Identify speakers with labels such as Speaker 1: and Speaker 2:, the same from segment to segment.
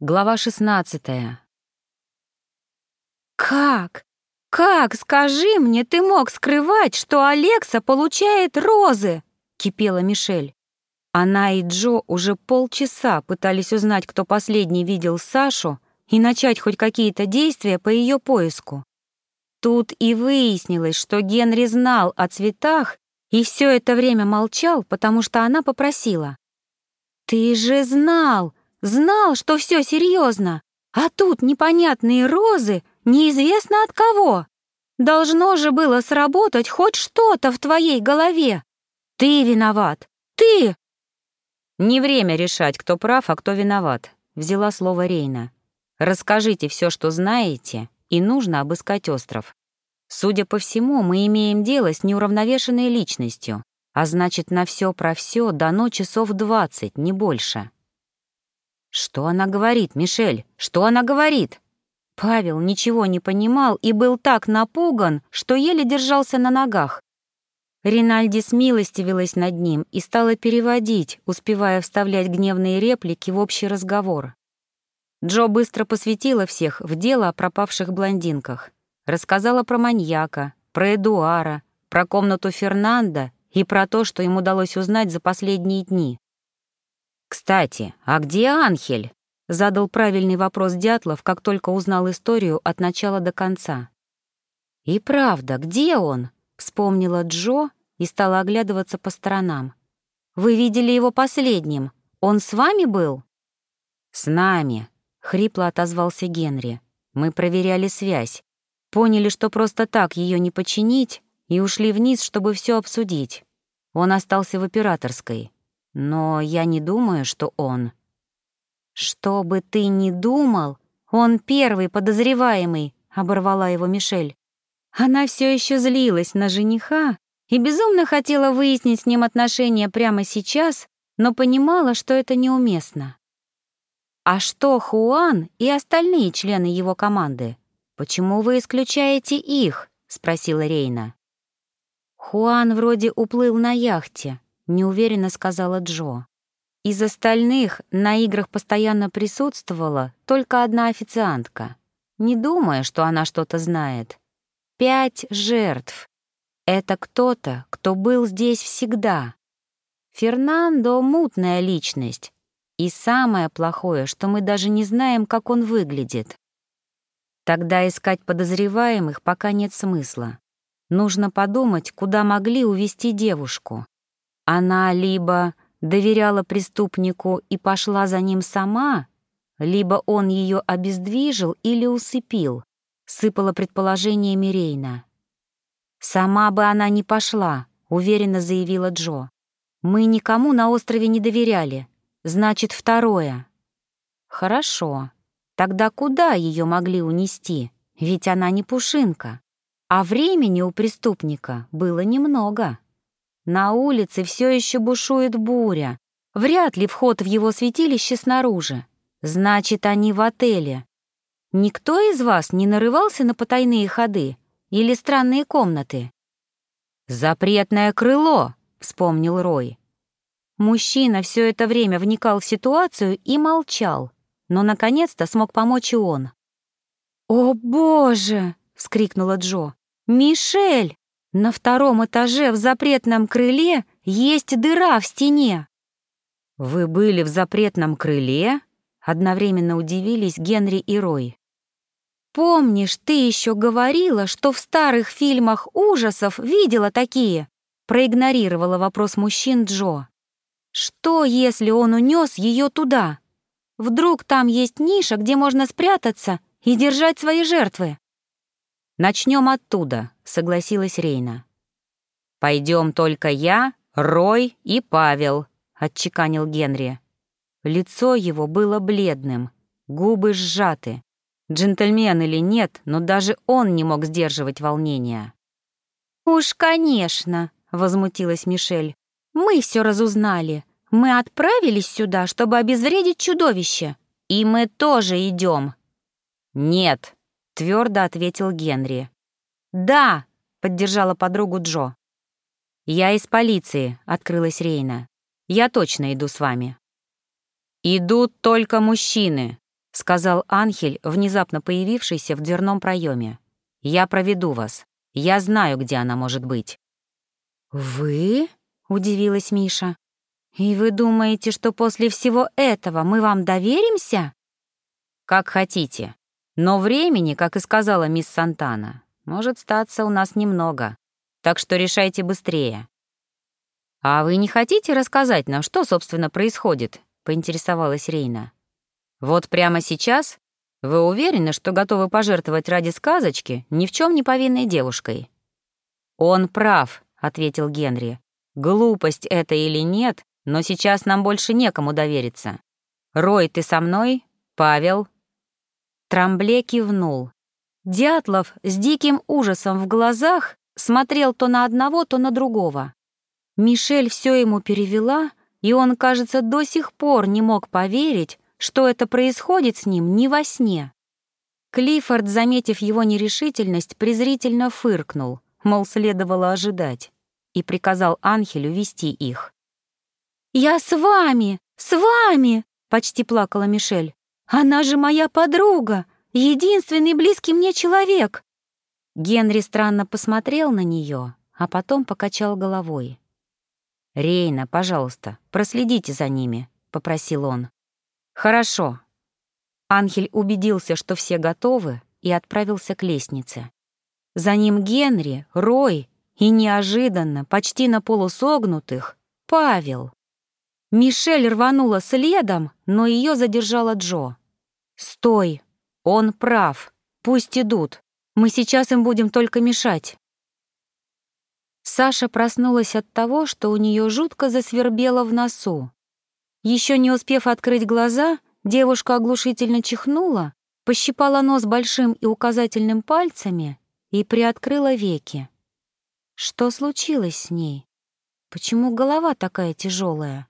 Speaker 1: Глава 16
Speaker 2: «Как? Как, скажи мне, ты мог скрывать, что Алекса получает розы?» — кипела Мишель. Она и Джо уже полчаса пытались узнать, кто последний видел Сашу, и начать хоть какие-то действия по ее поиску. Тут и выяснилось, что Генри знал о цветах и все это время молчал, потому что она попросила. «Ты же знал, Знал, что все серьезно, а тут непонятные розы, неизвестно от кого. Должно же было сработать хоть что-то в твоей голове. Ты виноват, ты!»
Speaker 1: «Не время решать, кто прав, а кто виноват», — взяла слово Рейна. «Расскажите все, что знаете, и нужно обыскать остров. Судя по всему, мы имеем дело с неуравновешенной личностью, а значит, на все про все дано часов двадцать, не больше». Что она говорит, Мишель? Что она говорит? Павел ничего не понимал и был так напуган, что еле держался на ногах. Ринальди смилостивилась над ним и стала переводить, успевая вставлять гневные реплики в общий разговор. Джо быстро посвятила всех в дело о пропавших блондинках. Рассказала про маньяка, про Эдуара, про комнату Фернанда и про то, что им удалось узнать за последние дни. «Кстати, а где Анхель?» — задал правильный вопрос Дятлов, как только узнал историю от начала до конца. «И правда, где он?» — вспомнила Джо и стала оглядываться по сторонам. «Вы видели его последним? Он с вами был?» «С нами», — хрипло отозвался Генри. «Мы проверяли связь, поняли, что просто так ее не починить, и ушли вниз, чтобы все обсудить. Он остался в операторской. Но я не думаю, что он. «Что бы ты ни думал, он первый подозреваемый», — оборвала его Мишель. Она все еще злилась на жениха и безумно хотела выяснить с ним отношения прямо сейчас, но понимала, что это неуместно. «А что Хуан и остальные члены его команды? Почему вы исключаете их?» — спросила Рейна. Хуан вроде уплыл на яхте, неуверенно сказала Джо. Из остальных на играх постоянно присутствовала только одна официантка. Не думая, что она что-то знает. Пять жертв. Это кто-то, кто был здесь всегда. Фернандо — мутная личность. И самое плохое, что мы даже не знаем, как он выглядит. Тогда искать подозреваемых пока нет смысла. Нужно подумать, куда могли увести девушку. Она либо доверяла преступнику и пошла за ним сама, либо он ее обездвижил или усыпил, сыпала предположение Мирейна. «Сама бы она не пошла», — уверенно заявила Джо. «Мы никому на острове не доверяли. Значит, второе». «Хорошо. Тогда куда ее могли унести? Ведь она не пушинка. А времени у преступника было немного». На улице все еще бушует буря. Вряд ли вход в его святилище снаружи. Значит, они в отеле. Никто из вас не нарывался на потайные ходы или странные комнаты? «Запретное крыло», — вспомнил Рой. Мужчина все это время вникал в ситуацию и молчал, но наконец-то смог помочь и он. «О, боже!» — вскрикнула Джо. «Мишель!» На втором этаже в запретном крыле есть дыра в стене. Вы были в запретном крыле? Одновременно удивились Генри и Рой. Помнишь, ты еще говорила, что в старых фильмах ужасов видела такие? Проигнорировала вопрос мужчин Джо. Что, если он унес ее туда? Вдруг там есть ниша, где можно спрятаться и держать свои жертвы? Начнем оттуда, согласилась Рейна. Пойдем только я, Рой и Павел, отчеканил Генри. Лицо его было бледным, губы сжаты. Джентльмен или нет, но даже он не мог сдерживать волнения. «Уж, конечно», — возмутилась Мишель. «Мы все разузнали. Мы отправились сюда, чтобы обезвредить чудовище. И мы тоже идем». «Нет», — твердо ответил Генри. «Да», — поддержала подругу Джо. «Я из полиции», — открылась Рейна. «Я точно иду с вами». «Идут только мужчины», — сказал Анхель, внезапно появившийся в дверном проеме. «Я проведу вас. Я знаю, где она может быть».
Speaker 2: «Вы?» — удивилась Миша. «И вы думаете, что после всего этого мы вам доверимся?»
Speaker 1: «Как хотите. Но времени, как и сказала мисс Сантана, может статься у нас немного. Так что решайте быстрее». «А вы не хотите рассказать нам, что, собственно, происходит?» — поинтересовалась Рейна. «Вот прямо сейчас вы уверены, что готовы пожертвовать ради сказочки ни в чем не повинной девушкой?» «Он прав», — ответил Генри. «Глупость это или нет, но сейчас нам больше некому довериться. Рой, ты со мной? Павел?»
Speaker 2: Трамбле кивнул. Дятлов с диким ужасом в глазах смотрел то на одного, то на другого. Мишель все ему перевела, и он, кажется, до сих пор не мог поверить, что это происходит с ним не во сне. Клиффорд, заметив его нерешительность, презрительно фыркнул, мол, следовало ожидать, и приказал Анхелю вести их. «Я с вами! С вами!» — почти плакала Мишель. «Она же моя подруга! Единственный близкий мне человек!» Генри странно посмотрел на нее, а потом покачал головой.
Speaker 1: «Рейна, пожалуйста, проследите за ними», — попросил он. «Хорошо». Анхель убедился, что все готовы, и отправился к лестнице. За ним Генри, Рой и неожиданно, почти на полусогнутых, Павел. Мишель рванула следом, но ее задержала Джо. «Стой! Он прав. Пусть идут. Мы сейчас им будем только мешать». Саша проснулась от того, что у нее жутко засвербело в носу. Еще не успев открыть глаза, девушка оглушительно чихнула, пощипала нос большим и указательным пальцами и приоткрыла веки. Что случилось с ней? Почему голова такая тяжелая?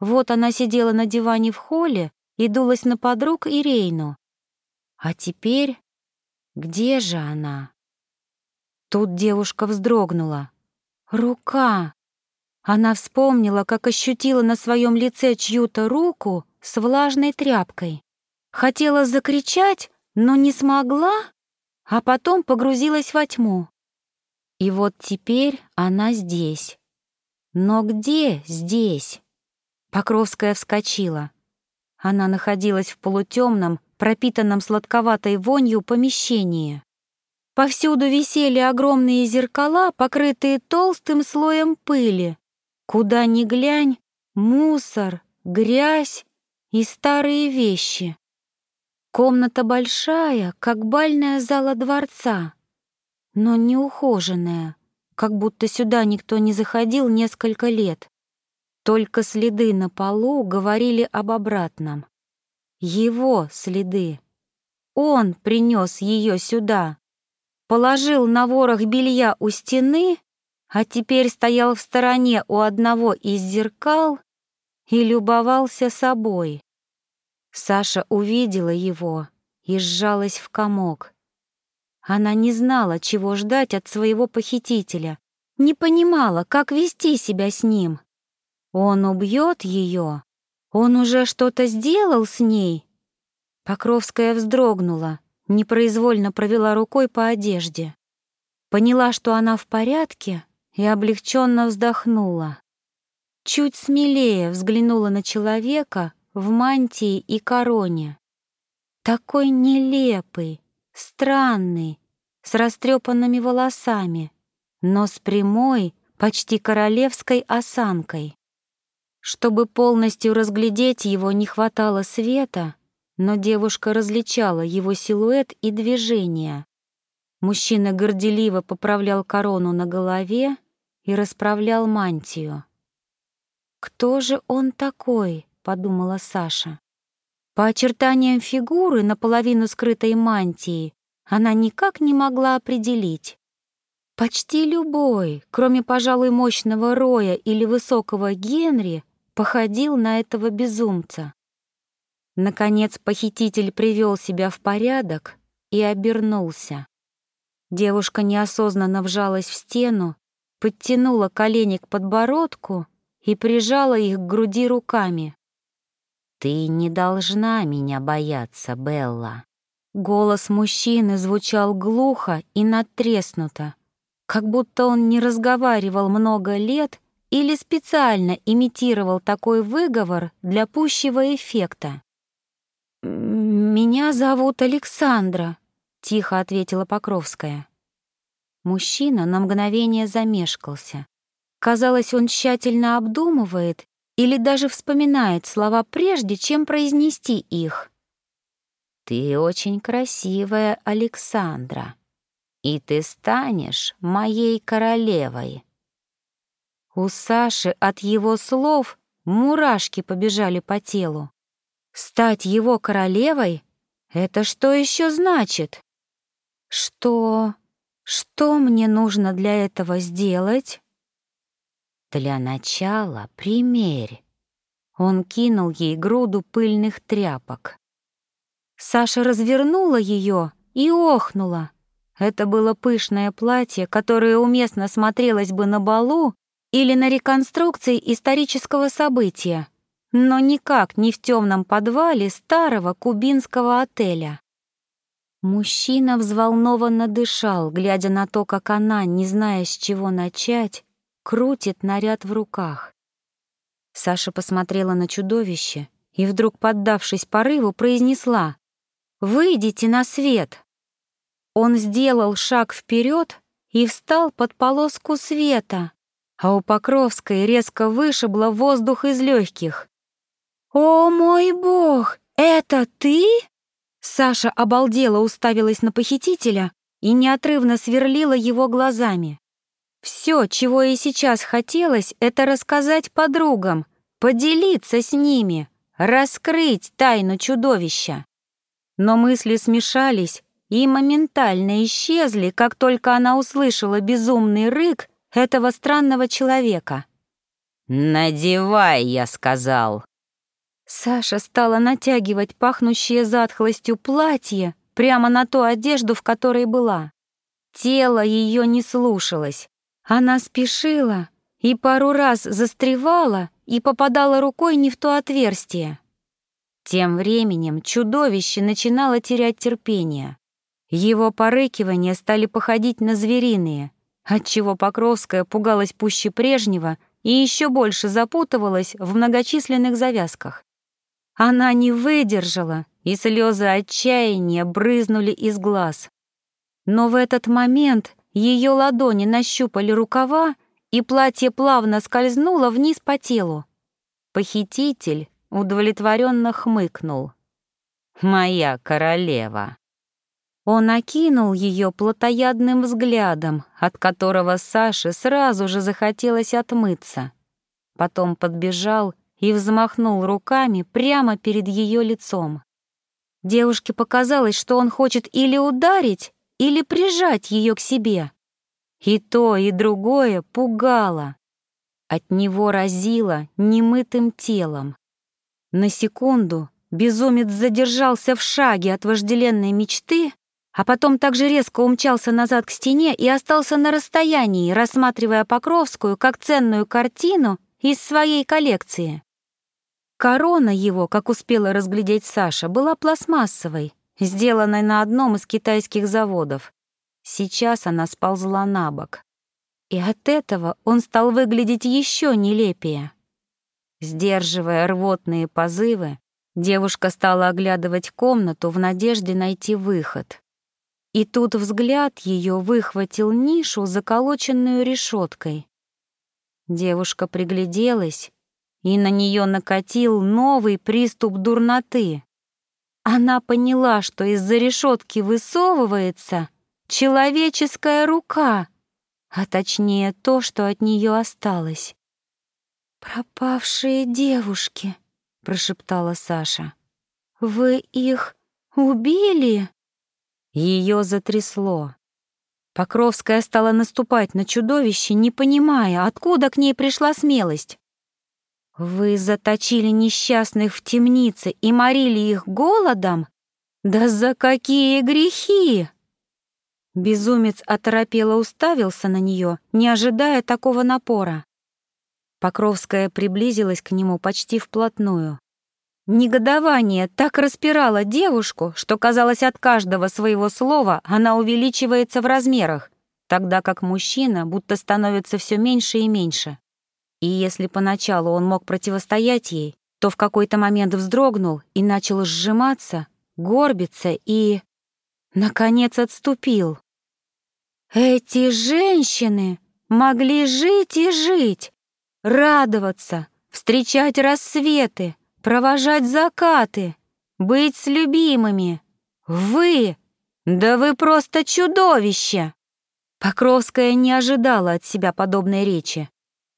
Speaker 1: Вот она сидела на диване в холле и дулась на подруг и Рейну. А теперь где же она? Тут девушка вздрогнула. Рука! Она вспомнила, как ощутила на своем лице чью-то руку с влажной тряпкой. Хотела закричать, но не смогла, а потом погрузилась во тьму. И вот теперь она здесь. Но где здесь? Покровская вскочила. Она находилась в полутемном, пропитанном сладковатой вонью помещении. Повсюду висели огромные зеркала, покрытые толстым слоем пыли. Куда ни глянь, мусор, грязь и старые вещи. Комната большая, как бальная зала дворца, но неухоженная, как будто сюда никто не заходил несколько лет. Только следы на полу говорили об обратном. Его следы. Он принес ее сюда положил на ворох белья у стены, а теперь стоял в стороне у одного из зеркал и любовался собой. Саша увидела его и сжалась в комок. Она не знала, чего ждать от своего похитителя, не понимала, как вести себя с ним. Он убьет ее? Он уже что-то сделал с ней? Покровская вздрогнула непроизвольно провела рукой по одежде. Поняла, что она в порядке, и облегченно вздохнула. Чуть смелее взглянула на человека в мантии и короне. Такой нелепый, странный, с растрепанными волосами, но с прямой, почти королевской осанкой. Чтобы полностью разглядеть его, не хватало света, но девушка различала его силуэт и движения. Мужчина горделиво поправлял корону на голове и расправлял мантию. «Кто же он такой?» — подумала Саша. По очертаниям фигуры, наполовину скрытой мантии, она никак не могла определить. Почти любой, кроме, пожалуй, мощного Роя или высокого Генри, походил на этого безумца. Наконец похититель привел себя в порядок и обернулся. Девушка неосознанно вжалась в стену, подтянула колени к подбородку и прижала их к груди руками. «Ты не должна меня бояться, Белла».
Speaker 2: Голос мужчины звучал глухо и надтреснуто, как будто он не разговаривал много лет или специально имитировал такой выговор для пущего эффекта. «Меня зовут Александра», — тихо ответила Покровская. Мужчина на мгновение замешкался. Казалось, он тщательно обдумывает или даже вспоминает слова прежде, чем произнести их.
Speaker 1: «Ты очень красивая, Александра, и ты станешь моей королевой».
Speaker 2: У Саши от его слов мурашки побежали по телу. Стать его королевой — это что еще значит? Что... что мне нужно для этого сделать?
Speaker 1: Для начала примерь. Он кинул ей груду пыльных тряпок.
Speaker 2: Саша развернула ее и охнула. Это было пышное платье, которое уместно смотрелось бы на балу или на реконструкции исторического события, но никак не в темном подвале старого кубинского отеля. Мужчина взволнованно дышал, глядя на то, как она, не зная, с чего начать, крутит наряд в руках. Саша посмотрела на чудовище и, вдруг поддавшись порыву, произнесла «Выйдите на свет!». Он сделал шаг вперед и встал под полоску света, а у Покровской резко вышибло воздух из легких. «О мой бог, это ты?» Саша обалдела уставилась на похитителя и неотрывно сверлила его глазами. Все, чего ей сейчас хотелось, это рассказать подругам, поделиться с ними, раскрыть тайну чудовища. Но мысли смешались и моментально исчезли, как только она услышала безумный рык этого странного человека.
Speaker 1: «Надевай», — я сказал.
Speaker 2: Саша стала натягивать пахнущее затхлостью платье прямо на ту одежду, в которой была. Тело ее не слушалось. Она спешила и пару раз застревала и попадала рукой не в то отверстие. Тем временем чудовище начинало терять терпение. Его порыкивания стали походить на звериные, отчего Покровская пугалась пуще прежнего и еще больше запутывалась в многочисленных завязках. Она не выдержала, и слезы отчаяния брызнули из глаз. Но в этот момент ее ладони нащупали рукава, и платье плавно скользнуло вниз по телу. Похититель удовлетворенно хмыкнул.
Speaker 1: «Моя королева».
Speaker 2: Он окинул ее плотоядным взглядом, от которого Саше сразу же захотелось отмыться. Потом подбежал и взмахнул руками прямо перед ее лицом. Девушке показалось, что он хочет или ударить, или прижать ее к себе. И то, и другое пугало. От него разило немытым телом. На секунду безумец задержался в шаге от вожделенной мечты, а потом также резко умчался назад к стене и остался на расстоянии, рассматривая Покровскую как ценную картину из своей коллекции. Корона его, как успела разглядеть Саша, была пластмассовой, сделанной на одном из китайских заводов. Сейчас она сползла на бок. И от этого он стал выглядеть еще нелепее. Сдерживая рвотные позывы, девушка стала оглядывать комнату в надежде найти выход. И тут взгляд ее выхватил нишу, заколоченную решеткой. Девушка пригляделась, и на нее накатил новый приступ дурноты. Она поняла, что из-за решетки высовывается человеческая рука, а точнее то, что от нее осталось. «Пропавшие девушки», — прошептала Саша. «Вы их убили?» Ее затрясло. Покровская стала наступать на чудовище, не понимая, откуда к ней пришла смелость. «Вы заточили несчастных в темнице и морили их голодом? Да за какие грехи!» Безумец оторопело уставился на нее, не ожидая такого напора. Покровская приблизилась к нему почти вплотную. Негодование так распирало девушку, что, казалось, от каждого своего слова она увеличивается в размерах, тогда как мужчина будто становится все меньше и меньше. И если поначалу он мог противостоять ей, то в какой-то момент вздрогнул и начал сжиматься, горбиться и, наконец, отступил. Эти женщины могли жить и жить, радоваться, встречать рассветы, провожать закаты, быть с любимыми. Вы! Да вы просто чудовище!» Покровская не ожидала от себя подобной речи.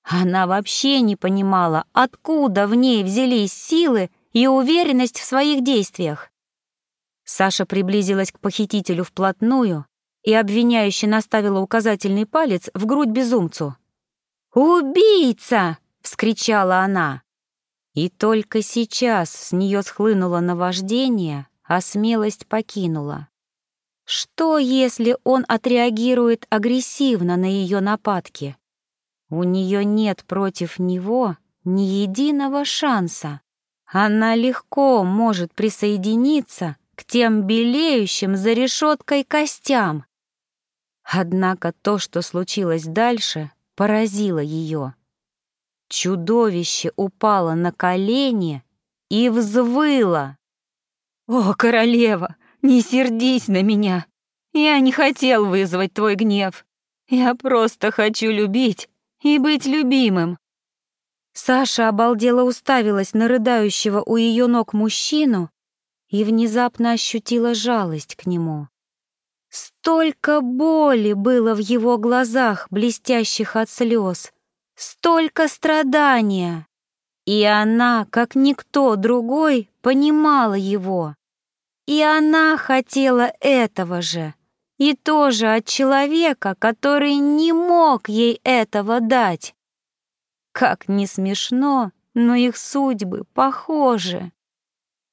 Speaker 2: Она вообще не понимала, откуда в ней взялись силы и уверенность в своих действиях. Саша приблизилась к похитителю вплотную и обвиняюще наставила указательный палец в грудь безумцу. «Убийца!» — вскричала она. И только сейчас с нее схлынуло наваждение, а смелость покинула. Что, если он отреагирует агрессивно на ее нападки? У нее нет против него ни единого шанса. Она легко может присоединиться к тем белеющим за решеткой костям. Однако то, что случилось дальше, поразило ее. Чудовище упало на колени и взвыло. «О, королева, не сердись на меня! Я не хотел вызвать твой гнев. Я просто хочу любить и быть любимым». Саша обалдела уставилась на рыдающего у ее ног мужчину и внезапно ощутила жалость к нему. Столько боли было в его глазах, блестящих от слез, столько страдания. И она, как никто другой, понимала его. И она хотела этого же, и тоже от человека, который не мог ей этого дать. Как не смешно, но их судьбы похожи.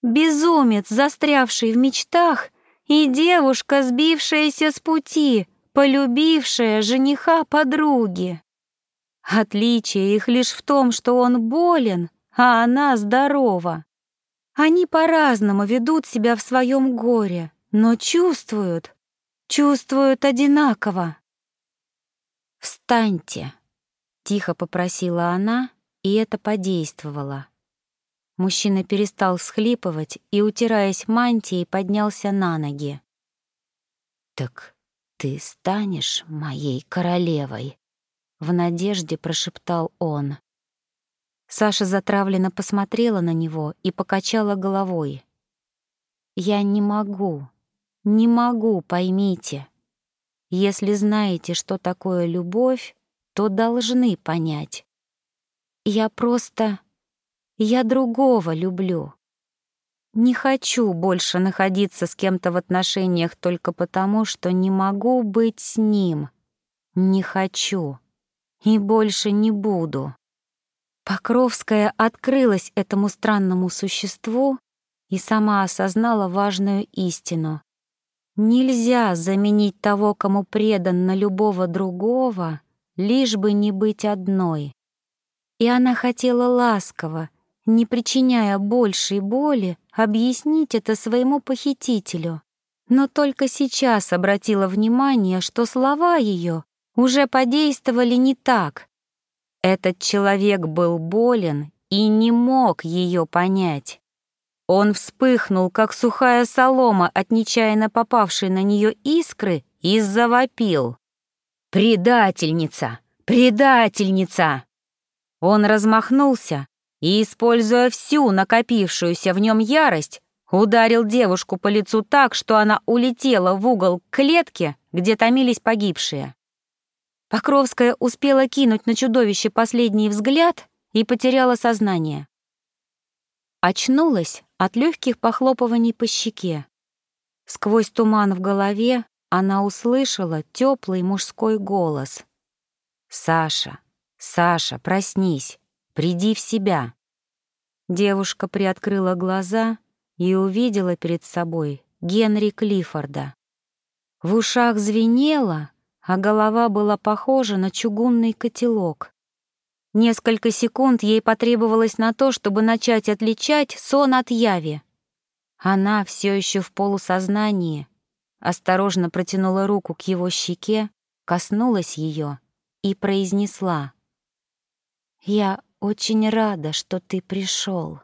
Speaker 2: Безумец, застрявший в мечтах, и девушка, сбившаяся с пути, полюбившая жениха подруги. Отличие их лишь в том, что он болен, а она здорова. Они по-разному ведут себя в своем горе, но чувствуют, чувствуют одинаково. «Встаньте», — тихо попросила она, и это подействовало. Мужчина перестал всхлипывать и, утираясь мантией, поднялся на ноги. «Так ты станешь моей королевой?» В надежде прошептал он. Саша затравленно посмотрела на него и покачала головой. «Я не могу, не могу, поймите. Если знаете, что такое любовь, то должны понять. Я просто... Я другого люблю. Не хочу больше находиться с кем-то в отношениях только потому, что не могу быть с ним. Не хочу и больше не буду. Покровская открылась этому странному существу и сама осознала важную истину. Нельзя заменить того, кому предан на любого другого, лишь бы не быть одной. И она хотела ласково, не причиняя большей боли, объяснить это своему похитителю. Но только сейчас обратила внимание, что слова ее уже подействовали не так. Этот человек был болен и не мог ее понять. Он вспыхнул, как сухая солома от нечаянно попавшей на нее искры, и завопил. «Предательница! Предательница!» Он размахнулся и, используя всю накопившуюся в нем ярость, ударил девушку по лицу так, что она улетела в угол клетки, где томились погибшие. Покровская успела кинуть на чудовище последний взгляд и потеряла сознание. Очнулась от легких похлопываний по щеке. Сквозь туман в голове она услышала теплый мужской голос. «Саша, Саша, проснись, приди в себя». Девушка приоткрыла глаза и увидела перед собой Генри Клиффорда. В ушах звенело, а голова была похожа на чугунный котелок. Несколько секунд ей потребовалось на то, чтобы начать отличать сон от яви. Она все еще в полусознании, осторожно протянула руку к его щеке, коснулась ее и произнесла. «Я очень рада, что ты пришел».